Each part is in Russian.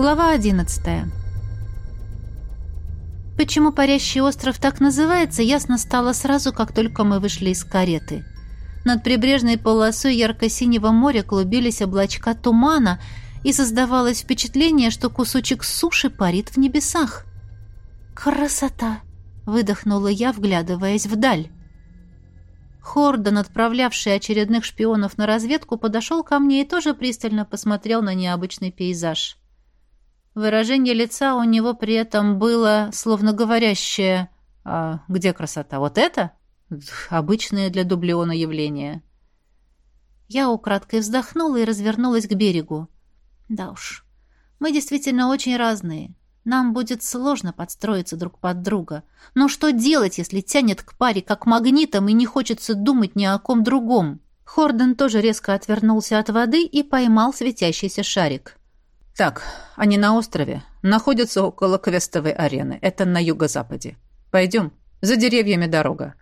Глава 11. Почему парящий остров так называется, ясно стало сразу, как только мы вышли из кареты. Над прибрежной полосой ярко-синего моря клубились облачка тумана, и создавалось впечатление, что кусочек суши парит в небесах. «Красота!» — выдохнула я, вглядываясь вдаль. Хордон, отправлявший очередных шпионов на разведку, подошел ко мне и тоже пристально посмотрел на необычный пейзаж. Выражение лица у него при этом было словно говорящее «А где красота? Вот это?» Обычное для дублиона явление. Я украдкой вздохнула и развернулась к берегу. Да уж, мы действительно очень разные. Нам будет сложно подстроиться друг под друга. Но что делать, если тянет к паре как магнитом и не хочется думать ни о ком другом? Хорден тоже резко отвернулся от воды и поймал светящийся шарик. «Так, они на острове. Находятся около квестовой арены. Это на юго-западе. Пойдем. За деревьями дорога».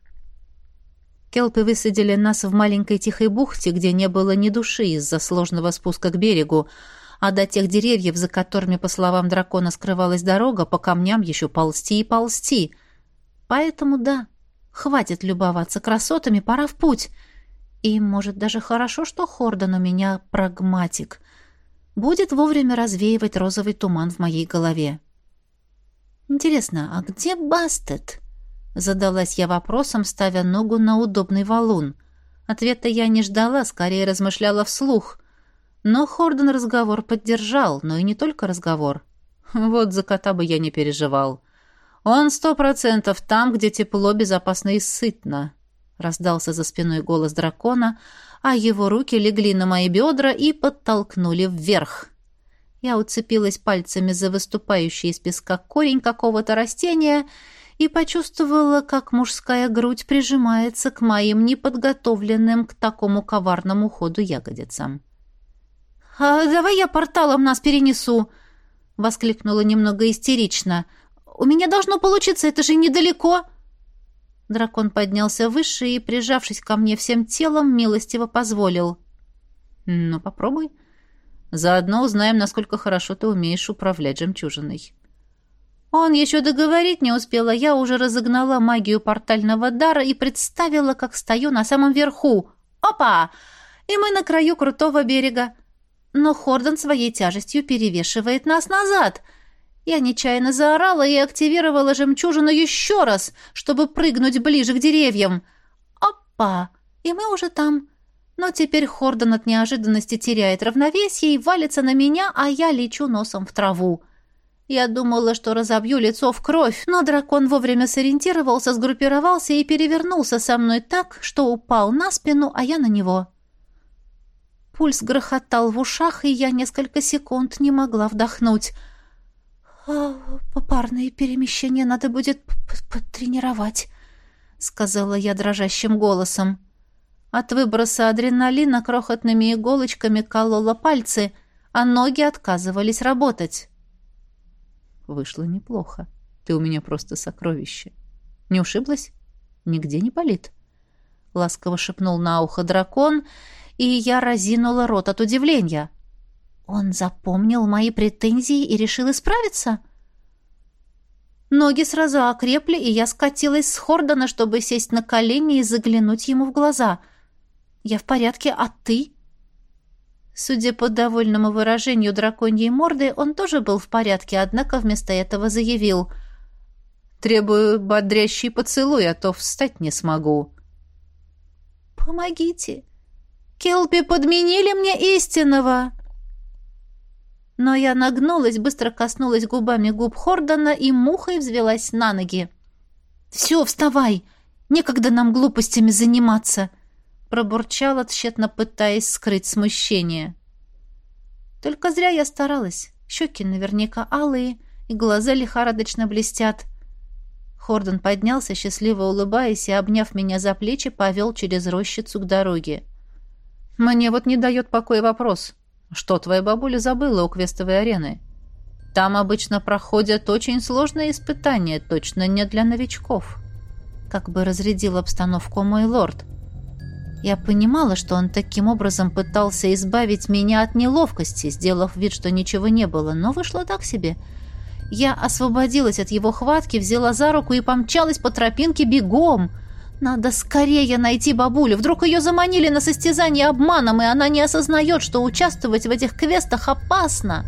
Келпы высадили нас в маленькой тихой бухте, где не было ни души из-за сложного спуска к берегу, а до тех деревьев, за которыми, по словам дракона, скрывалась дорога, по камням еще ползти и ползти. Поэтому да, хватит любоваться красотами, пора в путь. И, может, даже хорошо, что Хордон у меня прагматик будет вовремя развеивать розовый туман в моей голове. «Интересно, а где Бастет?» Задалась я вопросом, ставя ногу на удобный валун. Ответа я не ждала, скорее размышляла вслух. Но Хордон разговор поддержал, но и не только разговор. Вот за кота бы я не переживал. Он сто процентов там, где тепло, безопасно и сытно. Раздался за спиной голос дракона, а его руки легли на мои бедра и подтолкнули вверх. Я уцепилась пальцами за выступающий из песка корень какого-то растения и почувствовала, как мужская грудь прижимается к моим неподготовленным к такому коварному ходу ягодицам. «А давай я порталом нас перенесу!» — воскликнула немного истерично. «У меня должно получиться, это же недалеко!» Дракон поднялся выше и, прижавшись ко мне всем телом, милостиво позволил. «Ну, попробуй. Заодно узнаем, насколько хорошо ты умеешь управлять жемчужиной». Он еще договорить не успела, я уже разогнала магию портального дара и представила, как стою на самом верху. Опа! И мы на краю крутого берега. Но Хордон своей тяжестью перевешивает нас назад — я нечаянно заорала и активировала жемчужину еще раз, чтобы прыгнуть ближе к деревьям. Опа! И мы уже там. Но теперь Хордон от неожиданности теряет равновесие и валится на меня, а я лечу носом в траву. Я думала, что разобью лицо в кровь, но дракон вовремя сориентировался, сгруппировался и перевернулся со мной так, что упал на спину, а я на него. Пульс грохотал в ушах, и я несколько секунд не могла вдохнуть — «А попарные перемещения надо будет потренировать», — сказала я дрожащим голосом. От выброса адреналина крохотными иголочками колола пальцы, а ноги отказывались работать. «Вышло неплохо. Ты у меня просто сокровище. Не ушиблась? Нигде не болит?» Ласково шепнул на ухо дракон, и я разинула рот от удивления. Он запомнил мои претензии и решил исправиться? Ноги сразу окрепли, и я скатилась с Хордона, чтобы сесть на колени и заглянуть ему в глаза. «Я в порядке, а ты?» Судя по довольному выражению драконьей морды, он тоже был в порядке, однако вместо этого заявил «Требую бодрящий поцелуй, а то встать не смогу». «Помогите! Келпи подменили мне истинного!» Но я нагнулась, быстро коснулась губами губ Хордона и мухой взвелась на ноги. «Все, вставай! Некогда нам глупостями заниматься!» Пробурчала, тщетно пытаясь скрыть смущение. Только зря я старалась. Щеки наверняка алые, и глаза лихорадочно блестят. Хордон поднялся, счастливо улыбаясь, и, обняв меня за плечи, повел через рощицу к дороге. «Мне вот не дает покоя вопрос. Что твоя бабуля забыла у квестовой арены? Там обычно проходят очень сложные испытания, точно не для новичков. Как бы разрядил обстановку мой лорд. Я понимала, что он таким образом пытался избавить меня от неловкости, сделав вид, что ничего не было, но вышло так себе. Я освободилась от его хватки, взяла за руку и помчалась по тропинке бегом. Надо скорее найти бабулю. Вдруг ее заманили на состязание обманом, и она не осознает, что участвовать в этих квестах опасно.